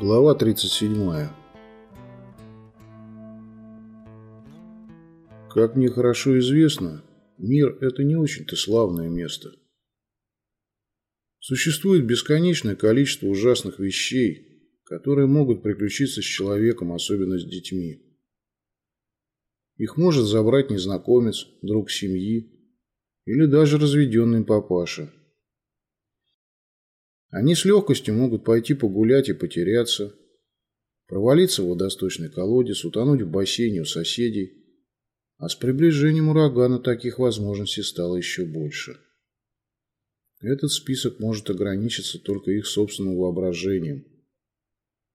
Глава 37. Как мне хорошо известно, мир – это не очень-то славное место. Существует бесконечное количество ужасных вещей, которые могут приключиться с человеком, особенно с детьми. Их может забрать незнакомец, друг семьи или даже разведенный папаша – они с легкостью могут пойти погулять и потеряться, провалиться в водосточный колодец, утонуть в бассейне у соседей. А с приближением урагана таких возможностей стало еще больше. Этот список может ограничиться только их собственным воображением.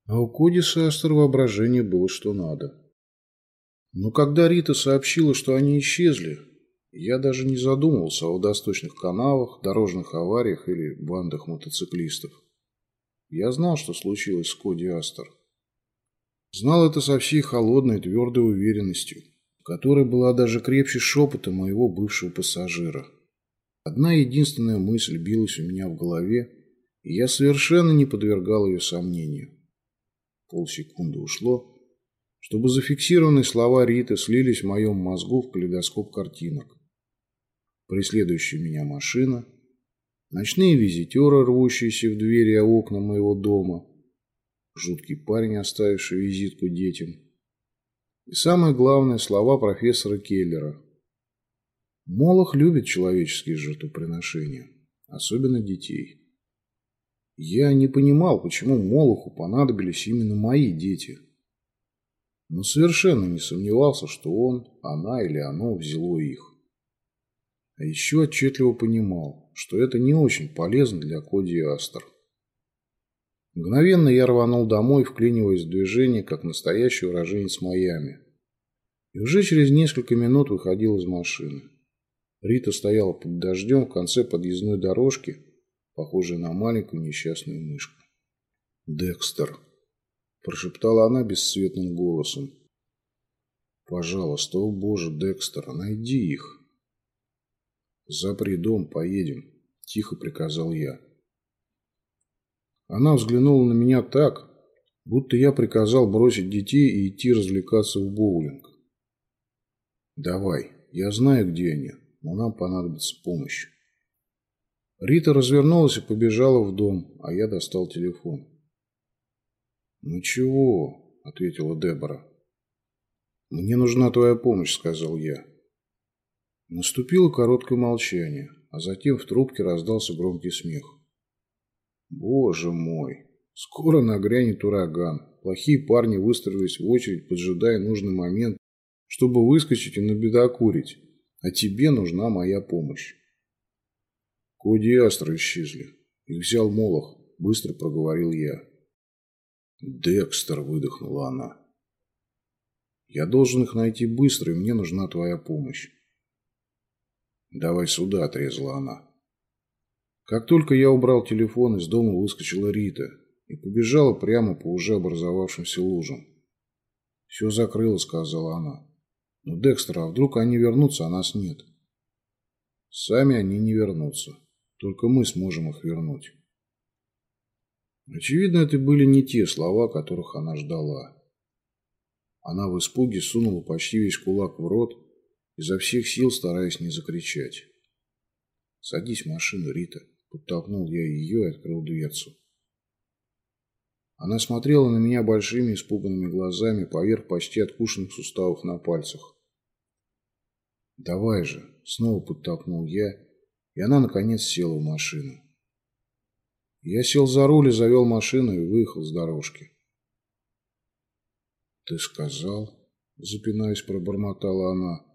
А у Коди Састер воображение было что надо. Но когда Рита сообщила, что они исчезли, я даже не задумывался о водосточных канавах, дорожных авариях или бандах мотоциклистов. Я знал, что случилось с Коди Астер. Знал это со всей холодной твердой уверенностью, которая была даже крепче шепота моего бывшего пассажира. Одна единственная мысль билась у меня в голове, и я совершенно не подвергал ее сомнению. Полсекунды ушло, чтобы зафиксированные слова Риты слились в моем мозгу в калейдоскоп картинок преследующая меня машина, ночные визитеры, рвущиеся в двери и окна моего дома, жуткий парень, оставивший визитку детям, и самое главное – слова профессора Келлера. Молох любит человеческие жертвоприношения, особенно детей. Я не понимал, почему Молоху понадобились именно мои дети. Но совершенно не сомневался, что он, она или оно взяло их. А еще отчетливо понимал, что это не очень полезно для Коди Астер. Мгновенно я рванул домой, вклиниваясь в движение, как настоящий уроженец Майами. И уже через несколько минут выходил из машины. Рита стояла под дождем в конце подъездной дорожки, похожей на маленькую несчастную мышку. «Декстер», – прошептала она бесцветным голосом. «Пожалуйста, о боже, Декстер, найди их». «Запри дом, поедем», – тихо приказал я. Она взглянула на меня так, будто я приказал бросить детей и идти развлекаться в боулинг. «Давай, я знаю, где они, но нам понадобится помощь». Рита развернулась и побежала в дом, а я достал телефон. «Ну чего?» – ответила Дебора. «Мне нужна твоя помощь», – сказал я. Наступило короткое молчание, а затем в трубке раздался громкий смех. «Боже мой! Скоро нагрянет ураган. Плохие парни выстроились в очередь, поджидая нужный момент, чтобы выскочить и набедокурить. А тебе нужна моя помощь». Коди Астра исчезли. Их взял Молох, быстро проговорил я. «Декстер», — выдохнула она. «Я должен их найти быстро, и мне нужна твоя помощь. «Давай сюда», – отрезала она. Как только я убрал телефон, из дома выскочила Рита и побежала прямо по уже образовавшимся лужам. «Все закрыло», – сказала она. «Но, Декстер, а вдруг они вернутся, а нас нет?» «Сами они не вернутся. Только мы сможем их вернуть». Очевидно, это были не те слова, которых она ждала. Она в испуге сунула почти весь кулак в рот изо всех сил стараясь не закричать. «Садись в машину, Рита», – подтолкнул я ее и открыл дверцу. Она смотрела на меня большими испуганными глазами поверх почти откушенных суставов на пальцах. «Давай же!» – снова подтолкнул я, и она, наконец, села в машину. Я сел за руль и завел машину и выехал с дорожки. «Ты сказал?» – запинаясь, пробормотала она.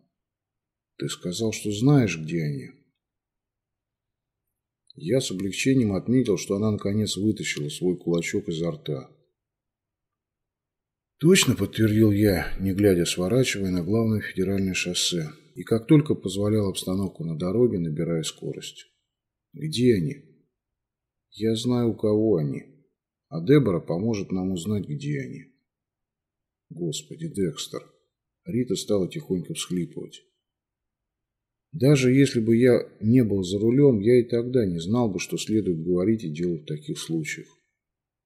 Ты сказал, что знаешь, где они. Я с облегчением отметил, что она наконец вытащила свой кулачок изо рта. Точно подтвердил я, не глядя сворачивая на главное федеральное шоссе, и как только позволял обстановку на дороге, набирая скорость. Где они? Я знаю, у кого они. А Дебора поможет нам узнать, где они. Господи, Декстер. Рита стала тихонько всхлипывать. Даже если бы я не был за рулем, я и тогда не знал бы, что следует говорить и делать в таких случаях.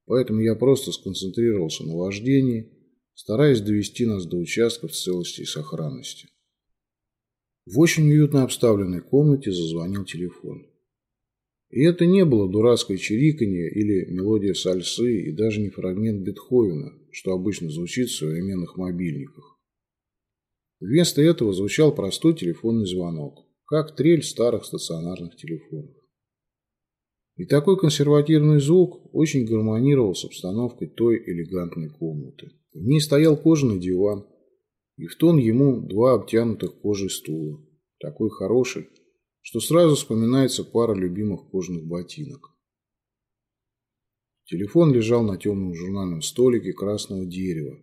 поэтому я просто сконцентрировался на вождении, стараясь довести нас до участка в целости и сохранности. В очень уютно обставленной комнате зазвонил телефон. И это не было дурацкое чириканье или мелодия сальсы и даже не фрагмент Бетховена, что обычно звучит в современных мобильниках. Вместо этого звучал простой телефонный звонок, как трель старых стационарных телефонов. И такой консервативный звук очень гармонировал с обстановкой той элегантной комнаты. В ней стоял кожаный диван, и в тон ему два обтянутых кожей стула, такой хороший, что сразу вспоминается пара любимых кожаных ботинок. Телефон лежал на темном журнальном столике красного дерева,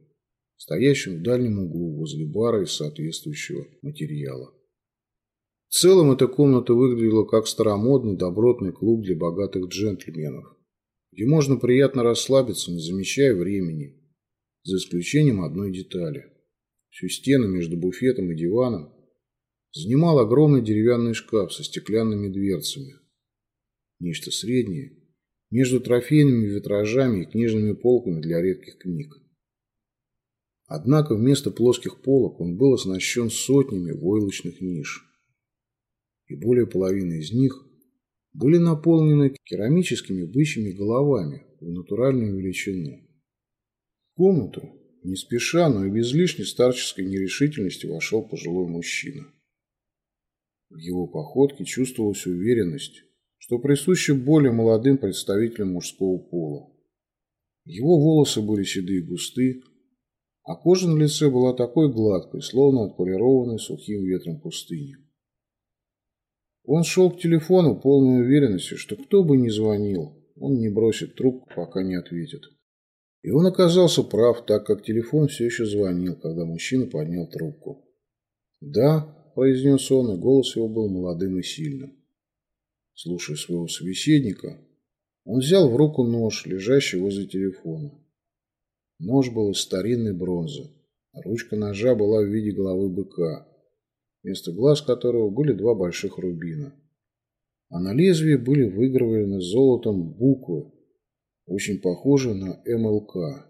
стоящем в дальнем углу возле бара из соответствующего материала. В целом эта комната выглядела как старомодный добротный клуб для богатых джентльменов, где можно приятно расслабиться, не замечая времени, за исключением одной детали. Всю стену между буфетом и диваном занимал огромный деревянный шкаф со стеклянными дверцами. Нечто среднее между трофейными витражами и книжными полками для редких книг. Однако вместо плоских полок он был оснащен сотнями войлочных ниш. И более половины из них были наполнены керамическими бычьими головами в натуральную величину. Комнату, не спеша, но и без лишней старческой нерешительности вошел пожилой мужчина. В его походке чувствовалась уверенность, что присуща более молодым представителям мужского пола. Его волосы были седые и густы, а кожа на лице была такой гладкой, словно отполированной сухим ветром пустыни. Он шел к телефону полной уверенностью, что кто бы ни звонил, он не бросит трубку, пока не ответит. И он оказался прав, так как телефон все еще звонил, когда мужчина поднял трубку. «Да», произнес он, и голос его был молодым и сильным. Слушая своего собеседника, он взял в руку нож, лежащий возле телефона. Нож был из старинной бронзы. Ручка ножа была в виде головы быка, вместо глаз которого были два больших рубина. А на лезвии были выгравированы золотом буквы, очень похожие на МЛК.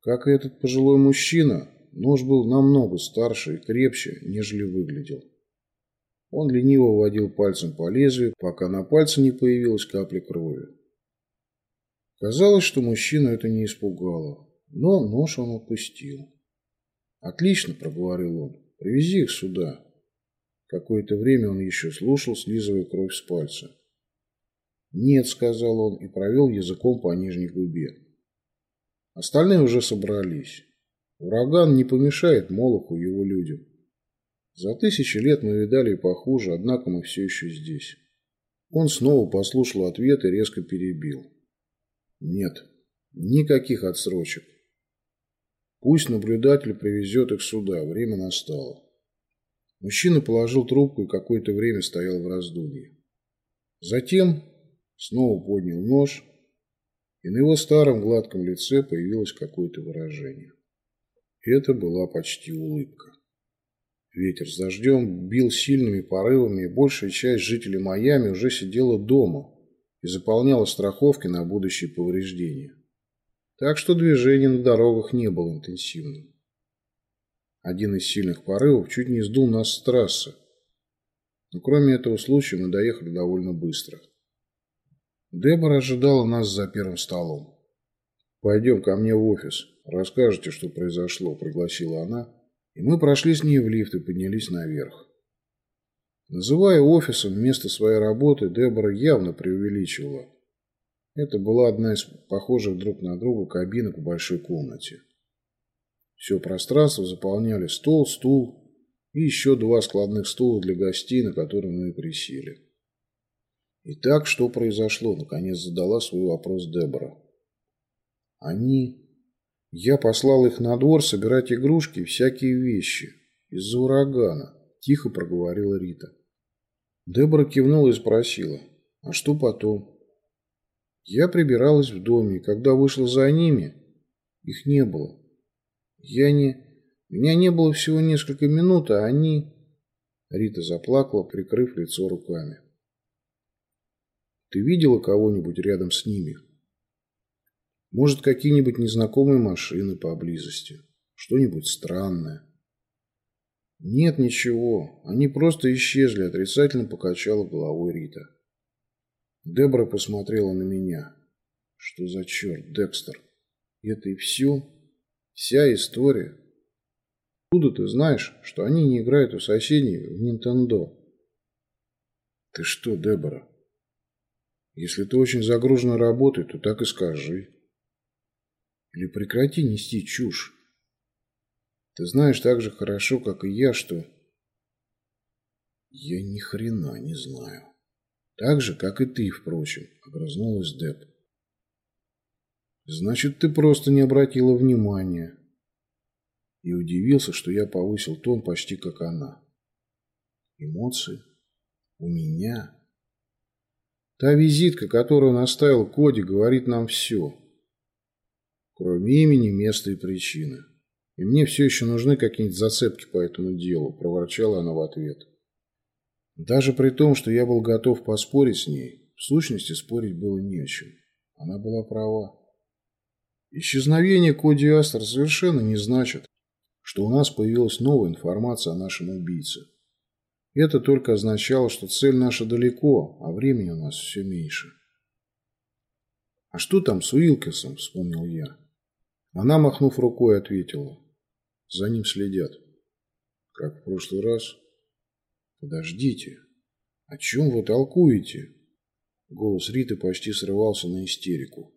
Как и этот пожилой мужчина, Нож был намного старше и крепче, нежели выглядел. Он лениво водил пальцем по лезвию, пока на пальце не появилась капля крови. Казалось, что мужчину это не испугало, но нож он отпустил. «Отлично», — проговорил он, — «привези их сюда». Какое-то время он еще слушал, слизывая кровь с пальца. «Нет», — сказал он и провел языком по нижней губе. Остальные уже собрались. Ураган не помешает Молоху его людям. За тысячи лет мы видали и похуже, однако мы все еще здесь. Он снова послушал ответ и резко перебил. Нет, никаких отсрочек. Пусть наблюдатель привезет их сюда, время настало. Мужчина положил трубку и какое-то время стоял в раздумье. Затем снова поднял нож, и на его старом гладком лице появилось какое-то выражение. Это была почти улыбка. Ветер с дождем бил сильными порывами, и большая часть жителей Майами уже сидела дома и заполняла страховки на будущие повреждения. Так что движение на дорогах не было интенсивным. Один из сильных порывов чуть не сдул нас с трассы. Но кроме этого случая мы доехали довольно быстро. Дебора ожидала нас за первым столом. «Пойдем ко мне в офис. Расскажете, что произошло», – пригласила она. И мы прошли с ней в лифт и поднялись наверх. Называя офисом место своей работы, Дебора явно преувеличивала. Это была одна из похожих друг на друга кабинок в большой комнате. Все пространство заполняли стол, стул и еще два складных стула для гостей, на которые мы и присели. Итак, что произошло? Наконец задала свой вопрос Дебора. Они... Я послал их на двор собирать игрушки и всякие вещи. Из-за урагана. Тихо проговорила Рита. Дебора кивнула и спросила. А что потом? Я прибиралась в доме, когда вышла за ними, их не было. Я не... Меня не было всего несколько минут, а они... Рита заплакала, прикрыв лицо руками. «Ты видела кого-нибудь рядом с ними?» Может, какие-нибудь незнакомые машины поблизости. Что-нибудь странное. Нет ничего. Они просто исчезли, отрицательно покачала головой Рита. Дебора посмотрела на меня. Что за черт, Декстер? Это и все? Вся история? Откуда ты знаешь, что они не играют у соседей в Нинтендо? Ты что, Дебора? Если ты очень загружена работой, то так и скажи. Или прекрати нести чушь. Ты знаешь так же хорошо, как и я, что... Я ни хрена не знаю. Так же, как и ты, впрочем, огрызнулась Деб. Значит, ты просто не обратила внимания. И удивился, что я повысил тон почти как она. Эмоции? У меня? Та визитка, которую наставил Коди, говорит нам все. Кроме имени, места и причины. И мне все еще нужны какие-нибудь зацепки по этому делу, проворчала она в ответ. Даже при том, что я был готов поспорить с ней, в сущности спорить было не о чем. Она была права. Исчезновение Коди Астер совершенно не значит, что у нас появилась новая информация о нашем убийце. Это только означало, что цель наша далеко, а времени у нас все меньше. «А что там с Уилкесом?» – вспомнил я. Она, махнув рукой, ответила. «За ним следят». «Как в прошлый раз?» «Подождите. О чем вы толкуете?» Голос Риты почти срывался на истерику.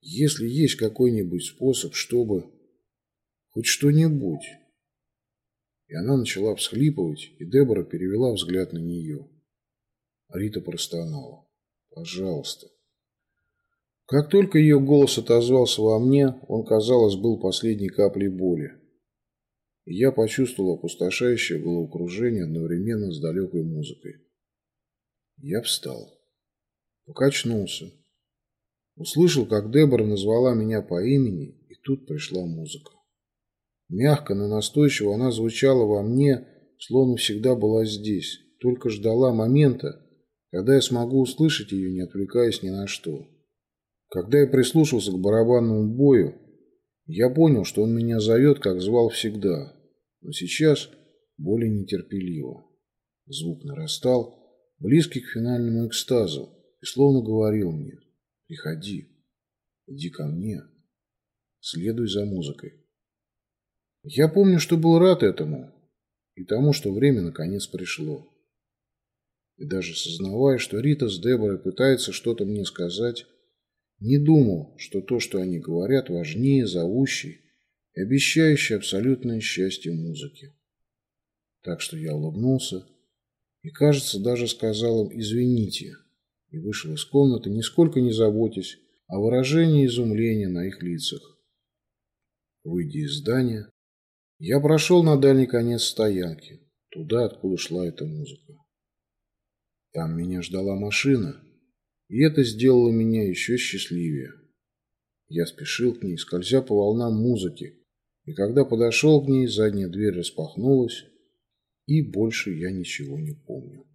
«Если есть какой-нибудь способ, чтобы... Хоть что-нибудь...» И она начала всхлипывать, и Дебора перевела взгляд на нее. Рита простонала. «Пожалуйста». Как только ее голос отозвался во мне, он, казалось, был последней каплей боли я почувствовал опустошающее головокружение одновременно с далекой музыкой. Я встал. Покачнулся. Услышал, как Дебора назвала меня по имени, и тут пришла музыка. Мягко, но настойчиво она звучала во мне, словно всегда была здесь, только ждала момента, когда я смогу услышать ее, не отвлекаясь ни на что. Когда я прислушался к барабанному бою, я понял, что он меня зовет, как звал всегда, но сейчас более нетерпеливо. Звук нарастал, близкий к финальному экстазу, и словно говорил мне «Приходи, иди ко мне, следуй за музыкой». Я помню, что был рад этому и тому, что время наконец пришло. И даже сознавая, что Рита с Деборой пытается что-то мне сказать, не думал, что то, что они говорят, важнее зовущей и обещающей абсолютное счастье музыки. Так что я улыбнулся и, кажется, даже сказал им «извините» и вышел из комнаты, нисколько не заботясь о выражении изумления на их лицах. Выйдя из здания, я прошел на дальний конец стоянки, туда, откуда шла эта музыка. Там меня ждала машина, и это сделало меня еще счастливее. Я спешил к ней, скользя по волнам музыки, и когда подошел к ней, задняя дверь распахнулась, и больше я ничего не помню.